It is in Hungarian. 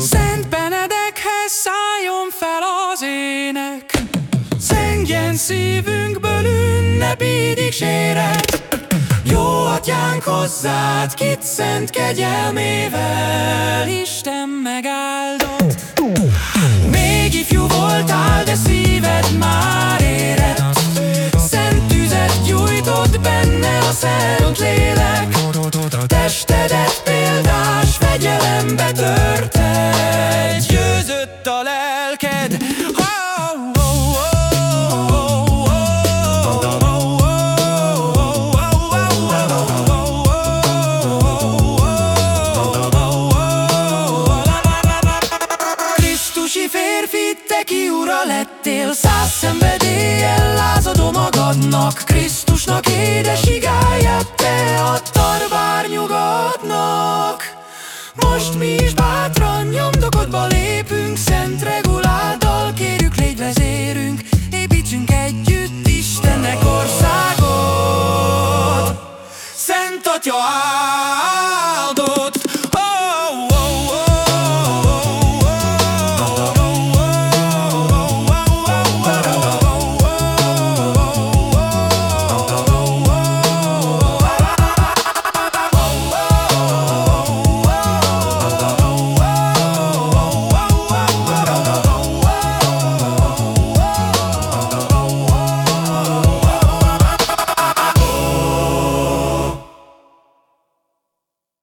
Szent Benedekhez szálljon fel az ének. Szengjen szívünkből ünnepi dicséret Jó atyánk hozzád, kit szent kegyelmével Isten megáldott. Még ifjú voltál, de szíved már érett. Szent tüzet gyújtott benne a szent lélek. Lelked Krisztusi férfi, te ki ura lettél. Száz szenvedéllyel lázadó magadnak. Krisztusnak édes igáját te adtad bár nyugodnak Most mi is bátran your eyes.